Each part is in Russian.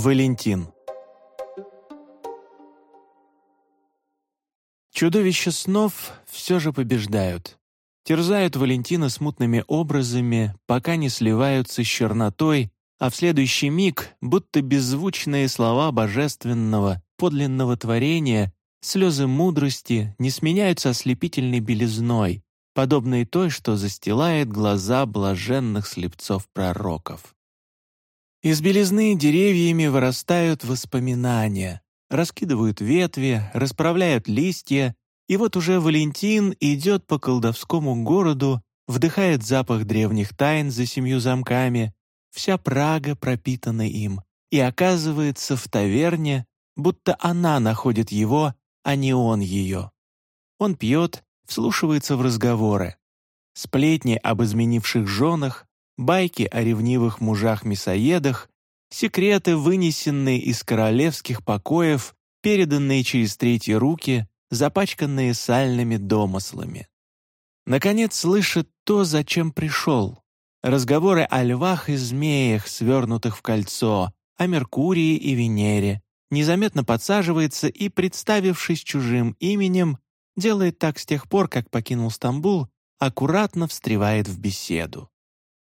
Валентин Чудовища снов все же побеждают. Терзают Валентина смутными образами, пока не сливаются с чернотой, а в следующий миг, будто беззвучные слова божественного, подлинного творения, слезы мудрости не сменяются ослепительной белизной, подобной той, что застилает глаза блаженных слепцов-пророков. Из белизны деревьями вырастают воспоминания, раскидывают ветви, расправляют листья, и вот уже Валентин идет по колдовскому городу, вдыхает запах древних тайн за семью замками, вся Прага пропитана им, и оказывается в таверне, будто она находит его, а не он ее. Он пьет, вслушивается в разговоры. Сплетни об изменивших женах, байки о ревнивых мужах-мясоедах, секреты, вынесенные из королевских покоев, переданные через третьи руки, запачканные сальными домыслами. Наконец слышит то, зачем пришел. Разговоры о львах и змеях, свернутых в кольцо, о Меркурии и Венере. Незаметно подсаживается и, представившись чужим именем, делает так с тех пор, как покинул Стамбул, аккуратно встревает в беседу.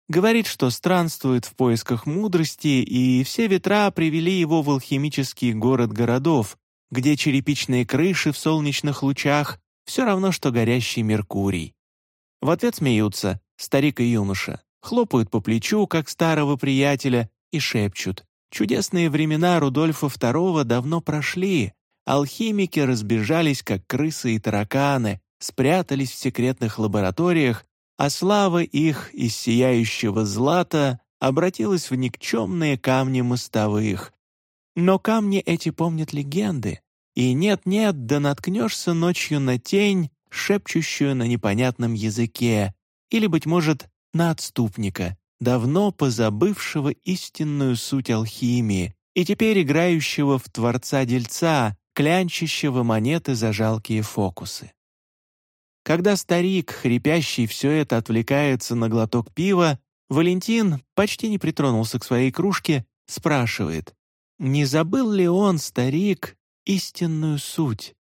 Говорит, что странствует в поисках мудрости, и все ветра привели его в алхимический город городов, где черепичные крыши в солнечных лучах все равно, что горящий Меркурий. В ответ смеются старик и юноша, хлопают по плечу, как старого приятеля, и шепчут. Чудесные времена Рудольфа II давно прошли, алхимики разбежались, как крысы и тараканы, спрятались в секретных лабораториях а слава их из сияющего злата обратилась в никчемные камни мостовых. Но камни эти помнят легенды, и нет-нет, да наткнешься ночью на тень, шепчущую на непонятном языке, или, быть может, на отступника, давно позабывшего истинную суть алхимии и теперь играющего в Творца-дельца, клянчащего монеты за жалкие фокусы. Когда старик, хрипящий, все это отвлекается на глоток пива, Валентин почти не притронулся к своей кружке, спрашивает, не забыл ли он, старик, истинную суть?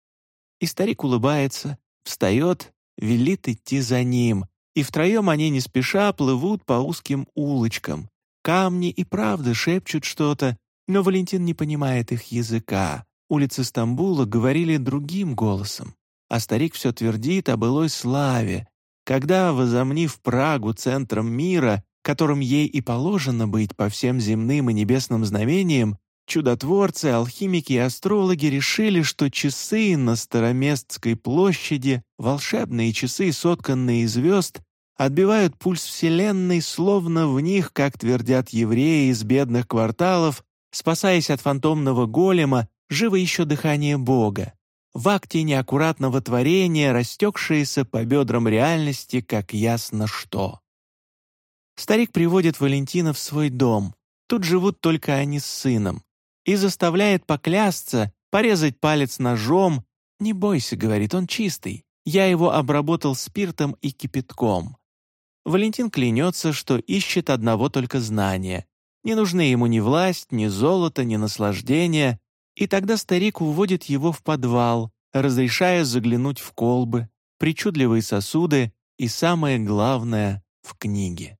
И старик улыбается, встает, велит идти за ним, и втроем они не спеша плывут по узким улочкам. Камни и правда шепчут что-то, но Валентин не понимает их языка. Улицы Стамбула говорили другим голосом. А старик все твердит о былой славе, когда, возомнив Прагу центром мира, которым ей и положено быть по всем земным и небесным знамениям, чудотворцы, алхимики и астрологи решили, что часы на Староместской площади, волшебные часы, сотканные из звезд, отбивают пульс Вселенной, словно в них, как твердят евреи из бедных кварталов, спасаясь от фантомного голема, живо еще дыхание Бога в акте неаккуратного творения, растекшееся по бедрам реальности, как ясно что. Старик приводит Валентина в свой дом. Тут живут только они с сыном. И заставляет поклясться, порезать палец ножом. «Не бойся», — говорит, — «он чистый. Я его обработал спиртом и кипятком». Валентин клянется, что ищет одного только знания. Не нужны ему ни власть, ни золото, ни наслаждение, и тогда старик уводит его в подвал, разрешая заглянуть в колбы, причудливые сосуды и, самое главное, в книги.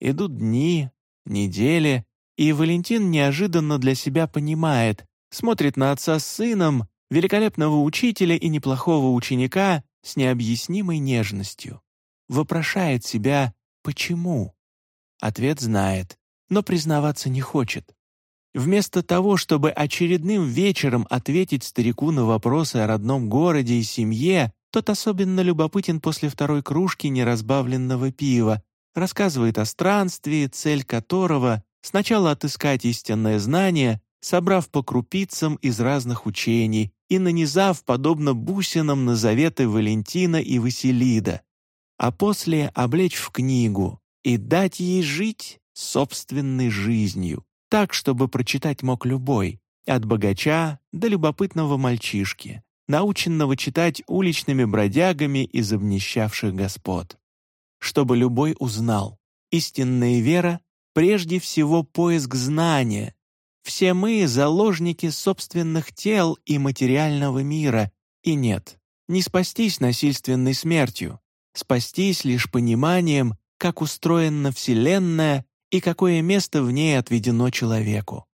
Идут дни, недели, и Валентин неожиданно для себя понимает, смотрит на отца с сыном, великолепного учителя и неплохого ученика с необъяснимой нежностью. Вопрошает себя «почему?». Ответ знает, но признаваться не хочет. Вместо того, чтобы очередным вечером ответить старику на вопросы о родном городе и семье, тот особенно любопытен после второй кружки неразбавленного пива, рассказывает о странстве, цель которого — сначала отыскать истинное знание, собрав по крупицам из разных учений и нанизав, подобно бусинам, на заветы Валентина и Василида, а после облечь в книгу и дать ей жить собственной жизнью так, чтобы прочитать мог любой, от богача до любопытного мальчишки, наученного читать уличными бродягами из обнищавших господ. Чтобы любой узнал, истинная вера — прежде всего поиск знания, Все мы — заложники собственных тел и материального мира, и нет, не спастись насильственной смертью, спастись лишь пониманием, как устроена Вселенная и какое место в ней отведено человеку.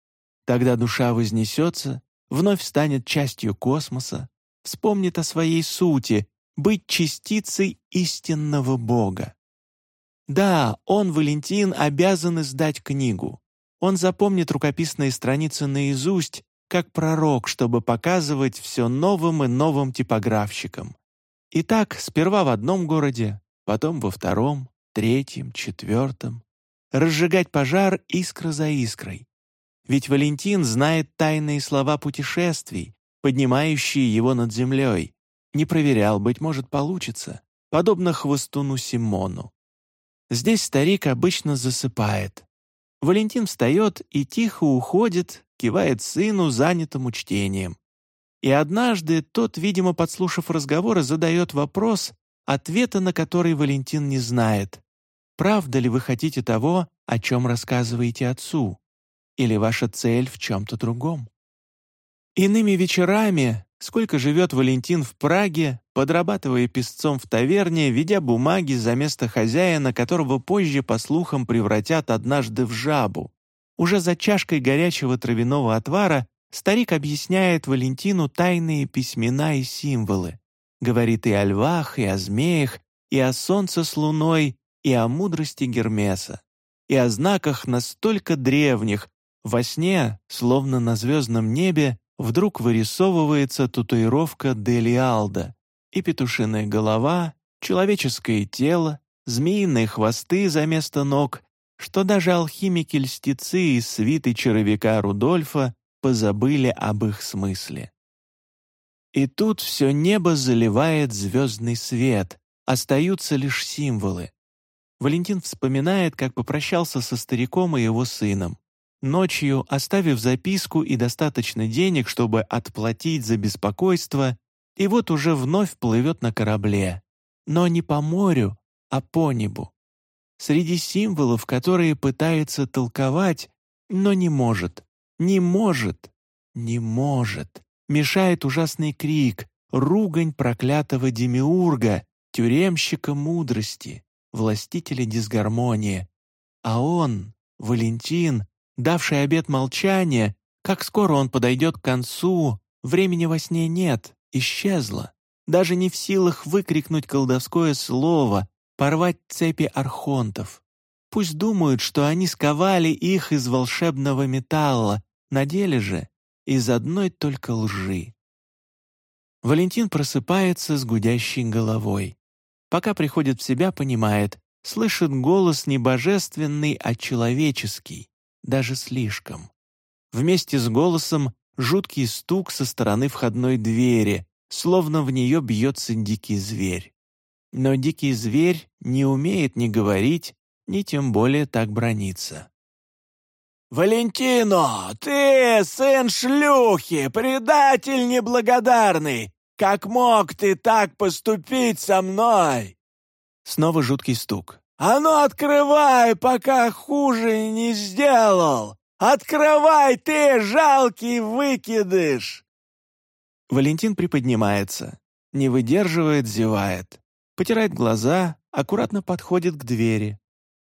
Тогда душа вознесется, вновь станет частью космоса, вспомнит о своей сути, быть частицей истинного Бога. Да, он, Валентин, обязан издать книгу. Он запомнит рукописные страницы наизусть, как пророк, чтобы показывать все новым и новым типографщикам. И так, сперва в одном городе, потом во втором, третьем, четвертом. Разжигать пожар искра за искрой. Ведь Валентин знает тайные слова путешествий, поднимающие его над землей. Не проверял, быть может, получится, подобно хвостуну Симону. Здесь старик обычно засыпает. Валентин встает и тихо уходит, кивает сыну, занятому чтением. И однажды тот, видимо, подслушав разговоры, задает вопрос, ответа на который Валентин не знает. «Правда ли вы хотите того, о чем рассказываете отцу?» Или ваша цель в чем-то другом? Иными вечерами, сколько живет Валентин в Праге, подрабатывая песцом в таверне, ведя бумаги за место хозяина, которого позже, по слухам, превратят однажды в жабу. Уже за чашкой горячего травяного отвара старик объясняет Валентину тайные письмена и символы. Говорит и о львах, и о змеях, и о солнце с луной, и о мудрости Гермеса, и о знаках настолько древних, во сне, словно на звездном небе, вдруг вырисовывается татуировка Делиалда и петушиная голова, человеческое тело, змеиные хвосты за место ног, что даже алхимики-льстецы из свиты червяка Рудольфа позабыли об их смысле. И тут все небо заливает звездный свет, остаются лишь символы. Валентин вспоминает, как попрощался со стариком и его сыном. Ночью, оставив записку и достаточно денег, чтобы отплатить за беспокойство, и вот уже вновь плывет на корабле. Но не по морю, а по небу. Среди символов, которые пытается толковать, но не может, не может, не может. Мешает ужасный крик, ругань проклятого демиурга, тюремщика мудрости, властителя дисгармонии. А он, Валентин, давший обет молчания, как скоро он подойдет к концу, времени во сне нет, исчезло. Даже не в силах выкрикнуть колдовское слово, порвать цепи архонтов. Пусть думают, что они сковали их из волшебного металла, на деле же из одной только лжи. Валентин просыпается с гудящей головой. Пока приходит в себя, понимает, слышит голос не божественный, а человеческий даже слишком. Вместе с голосом жуткий стук со стороны входной двери, словно в нее бьется дикий зверь. Но дикий зверь не умеет ни говорить, ни тем более так брониться. «Валентино, ты сын шлюхи, предатель неблагодарный! Как мог ты так поступить со мной?» Снова жуткий стук. «А ну открывай, пока хуже не сделал! Открывай ты, жалкий выкидыш!» Валентин приподнимается, не выдерживает, зевает, потирает глаза, аккуратно подходит к двери.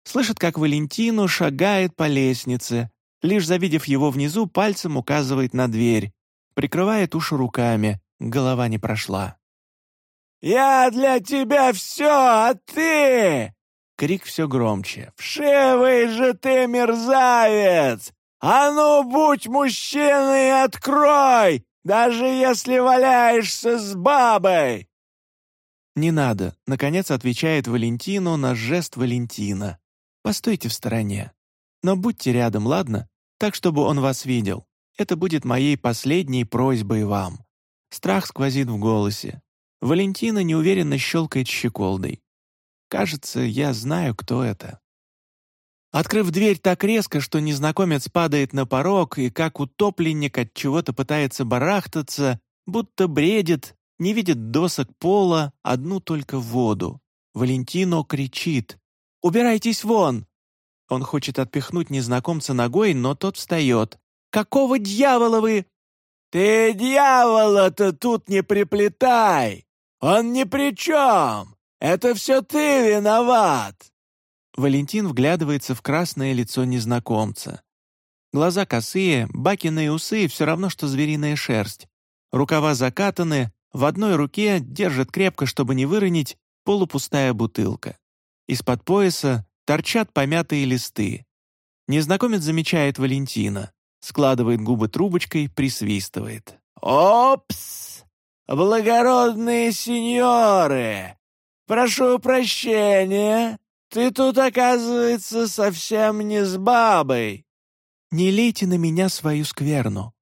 Слышит, как Валентину шагает по лестнице, лишь завидев его внизу, пальцем указывает на дверь, прикрывает уши руками, голова не прошла. «Я для тебя все, а ты...» Крик все громче. «Вшивый же ты мерзавец! А ну, будь мужчиной и открой, даже если валяешься с бабой!» «Не надо», — наконец отвечает Валентину на жест Валентина. «Постойте в стороне. Но будьте рядом, ладно? Так, чтобы он вас видел. Это будет моей последней просьбой вам». Страх сквозит в голосе. Валентина неуверенно щелкает щеколдой. Кажется, я знаю, кто это. Открыв дверь так резко, что незнакомец падает на порог и как утопленник от чего-то пытается барахтаться, будто бредит, не видит досок пола, одну только воду. Валентино кричит «Убирайтесь вон!» Он хочет отпихнуть незнакомца ногой, но тот встает. Какого дьявола вы...» «Ты дьявола-то тут не приплетай! Он ни при чем! Это все ты виноват!» Валентин вглядывается в красное лицо незнакомца. Глаза косые, бакиные усы — все равно, что звериная шерсть. Рукава закатаны, в одной руке держит крепко, чтобы не выронить, полупустая бутылка. Из-под пояса торчат помятые листы. Незнакомец замечает Валентина, складывает губы трубочкой, присвистывает. «Опс! Благородные сеньоры! Прошу прощения, ты тут, оказывается, совсем не с бабой!» «Не лейте на меня свою скверну!»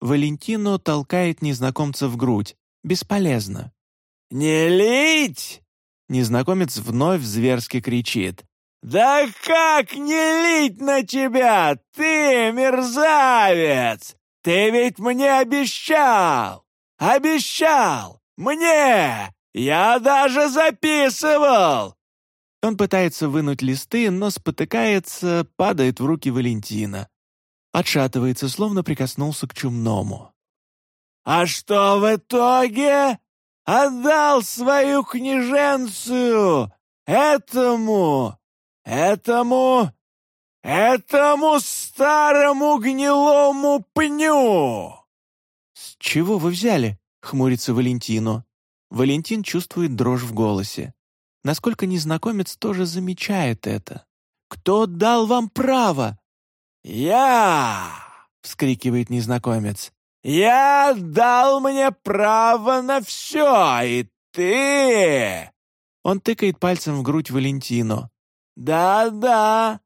Валентино толкает незнакомца в грудь. Бесполезно. «Не лить!» Незнакомец вновь зверски кричит. «Да как не лить на тебя, ты мерзавец! Ты ведь мне обещал! Обещал! Мне! Я даже записывал!» Он пытается вынуть листы, но спотыкается, падает в руки Валентина. Отшатывается, словно прикоснулся к чумному. «А что в итоге? Отдал свою княженцию этому, этому, этому старому гнилому пню!» «С чего вы взяли?» — хмурится Валентину. Валентин чувствует дрожь в голосе. Насколько незнакомец тоже замечает это. «Кто дал вам право?» «Я!» — вскрикивает незнакомец. «Я дал мне право на все, и ты...» Он тыкает пальцем в грудь Валентину. «Да-да,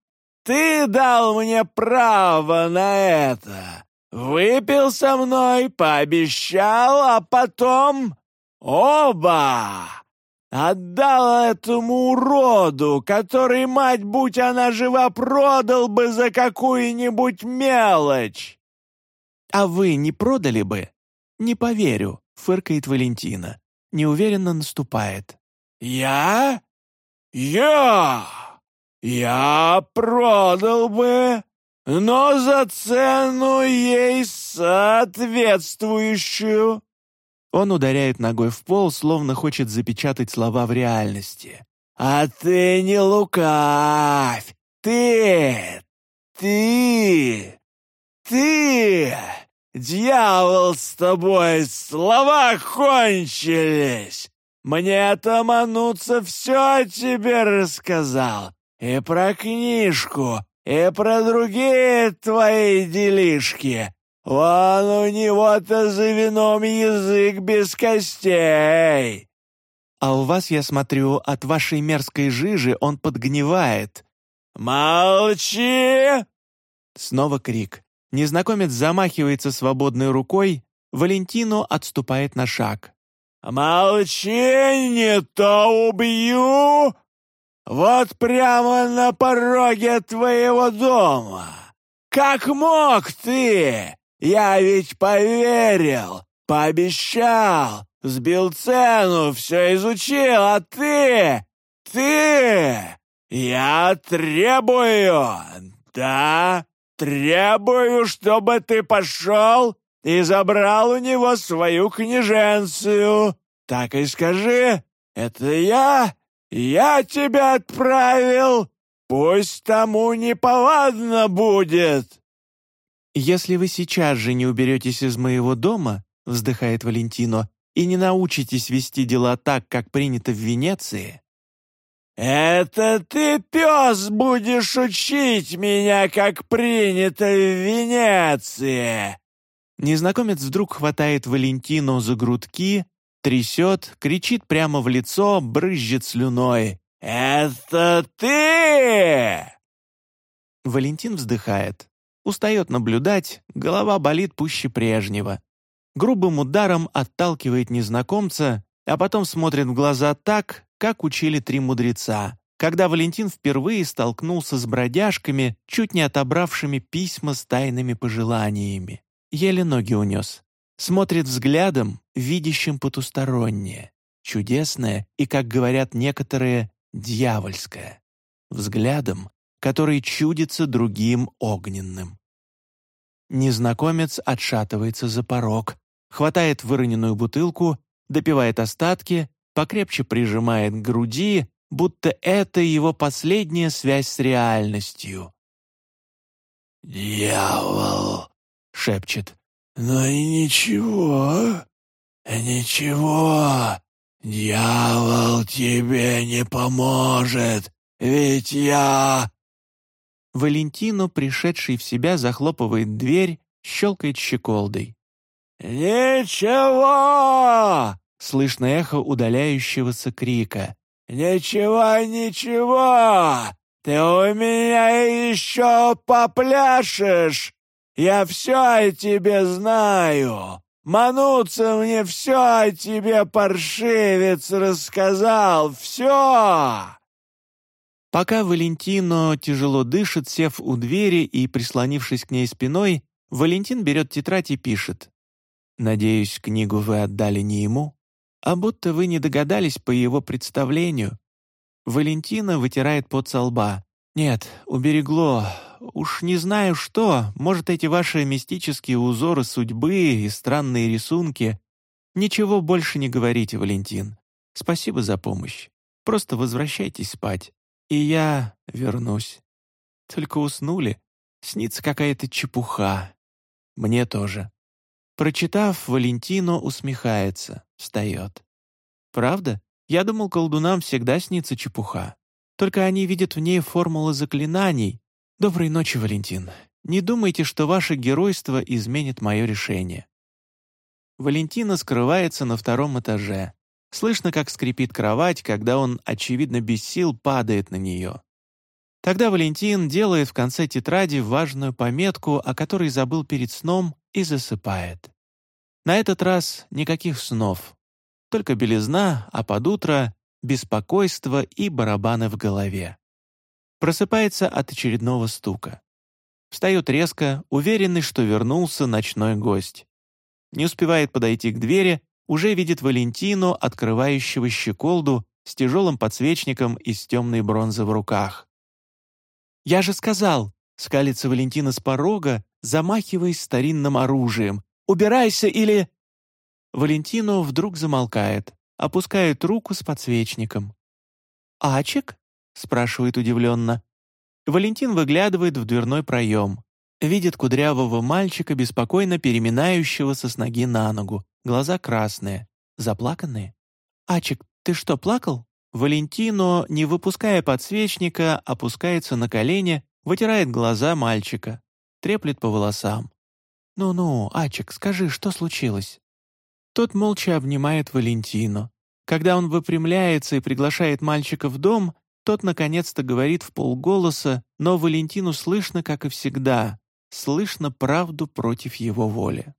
ты дал мне право на это. Выпил со мной, пообещал, а потом... Оба! Отдал этому уроду, который, мать будь она жива, продал бы за какую-нибудь мелочь. «А вы не продали бы?» «Не поверю», — фыркает Валентина. Неуверенно наступает. «Я? Я? Я продал бы, но за цену ей соответствующую». Он ударяет ногой в пол, словно хочет запечатать слова в реальности. «А ты не лукавь! Ты! Ты! Ты! Дьявол с тобой! Слова кончились! Мне Тамануца все тебе рассказал. И про книжку, и про другие твои делишки. Вон у него-то за вином язык без костей. А у вас, я смотрю, от вашей мерзкой жижи он подгнивает. Молчи! Снова крик. Незнакомец замахивается свободной рукой, Валентину отступает на шаг. «Молчи, не то убью! Вот прямо на пороге твоего дома! Как мог ты? Я ведь поверил, пообещал, сбил цену, все изучил, а ты... Ты... Я требую, да, требую, чтобы ты пошел и забрал у него свою княженцию. Так и скажи, это я, я тебя отправил, пусть тому неповадно будет». «Если вы сейчас же не уберетесь из моего дома», — вздыхает Валентино, «и не научитесь вести дела так, как принято в Венеции...» «Это ты, пес, будешь учить меня, как принято в Венеции!» Незнакомец вдруг хватает Валентину за грудки, трясет, кричит прямо в лицо, брызжет слюной. «Это ты!» Валентин вздыхает. Устает наблюдать, голова болит пуще прежнего. Грубым ударом отталкивает незнакомца, а потом смотрит в глаза так, как учили три мудреца, когда Валентин впервые столкнулся с бродяжками, чуть не отобравшими письма с тайными пожеланиями. Еле ноги унес. Смотрит взглядом, видящим потустороннее, чудесное и, как говорят некоторые, дьявольское. Взглядом, который чудится другим огненным. Незнакомец отшатывается за порог, хватает выроненную бутылку, допивает остатки, покрепче прижимает к груди, будто это его последняя связь с реальностью. «Дьявол!» — шепчет. «Ну и ничего, ничего, дьявол тебе не поможет, ведь я...» Валентино, пришедший в себя, захлопывает дверь, щелкает щеколдой. «Ничего!» — слышно эхо удаляющегося крика. «Ничего, ничего! Ты у меня еще попляшешь! Я все о тебе знаю! Мануться мне все о тебе, паршивец, рассказал! Все!» Пока Валентино тяжело дышит, сев у двери и прислонившись к ней спиной, Валентин берет тетрадь и пишет. «Надеюсь, книгу вы отдали не ему, а будто вы не догадались по его представлению». Валентина вытирает пот со лба. «Нет, уберегло. Уж не знаю что, может, эти ваши мистические узоры судьбы и странные рисунки. Ничего больше не говорите, Валентин. Спасибо за помощь. Просто возвращайтесь спать. И я вернусь. Только уснули. Снится какая-то чепуха. Мне тоже. Прочитав, Валентино усмехается, встает. Правда? Я думал, колдунам всегда снится чепуха. Только они видят в ней формулы заклинаний. Доброй ночи, Валентин. Не думайте, что ваше геройство изменит мое решение. Валентина скрывается на втором этаже. Слышно, как скрипит кровать, когда он, очевидно, без сил падает на нее. Тогда Валентин делает в конце тетради важную пометку, о которой забыл перед сном, и засыпает. На этот раз никаких снов. Только белизна, а под утро — беспокойство и барабаны в голове. Просыпается от очередного стука. Встает резко, уверенный, что вернулся ночной гость. Не успевает подойти к двери, уже видит Валентину, открывающего щеколду с тяжелым подсвечником из темной бронзы в руках. «Я же сказал!» — скалится Валентина с порога, замахиваясь старинным оружием. «Убирайся или...» Валентину вдруг замолкает, опускает руку с подсвечником. «Ачик?» — спрашивает удивленно. Валентин выглядывает в дверной проем. Видит кудрявого мальчика, беспокойно переминающегося с ноги на ногу. Глаза красные, заплаканные. «Ачик, ты что, плакал?» Валентино, не выпуская подсвечника, опускается на колени, вытирает глаза мальчика, треплет по волосам. «Ну-ну, Ачик, скажи, что случилось?» Тот молча обнимает Валентину. Когда он выпрямляется и приглашает мальчика в дом, тот наконец-то говорит в полголоса, но Валентину слышно, как и всегда, слышно правду против его воли.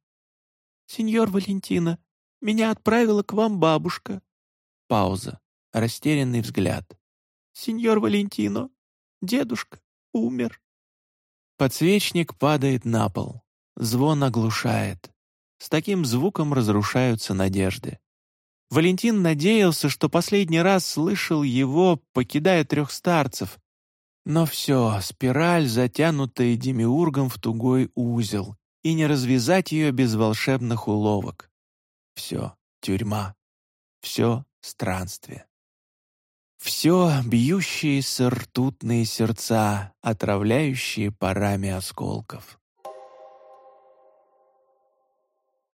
«Сеньор Валентина, меня отправила к вам бабушка». Пауза. Растерянный взгляд. «Сеньор Валентино, дедушка умер». Подсвечник падает на пол. Звон оглушает. С таким звуком разрушаются надежды. Валентин надеялся, что последний раз слышал его, покидая трех старцев. Но все, спираль, затянутая демиургом в тугой узел, и не развязать ее без волшебных уловок. Все тюрьма, все странствие. Все бьющиеся ртутные сердца, отравляющие парами осколков.